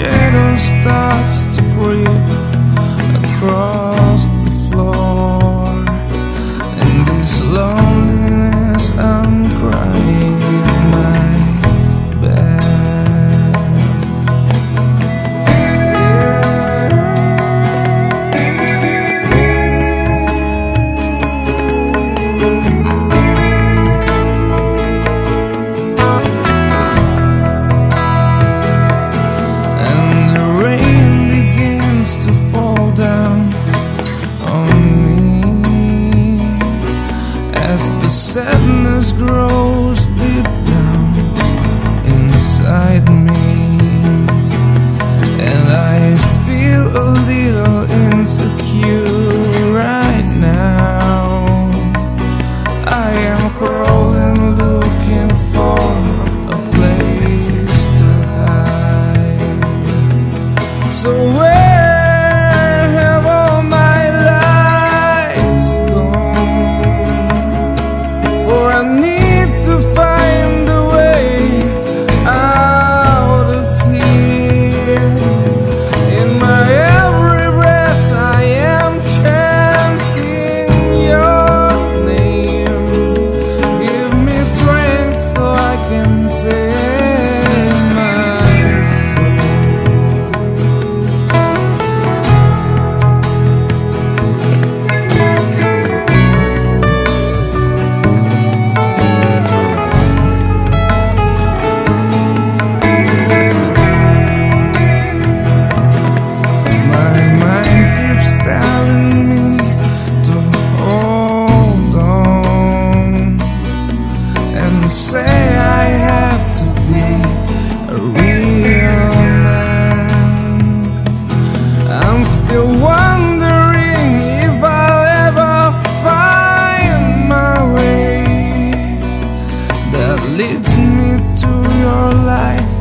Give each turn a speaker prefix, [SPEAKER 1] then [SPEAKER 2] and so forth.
[SPEAKER 1] shadow starts to creep across sadness grows deep down inside me, and I feel a little insecure right now. I am crawling, looking for a place to hide. So Still wondering if I'll ever find my way. That leads me to your light.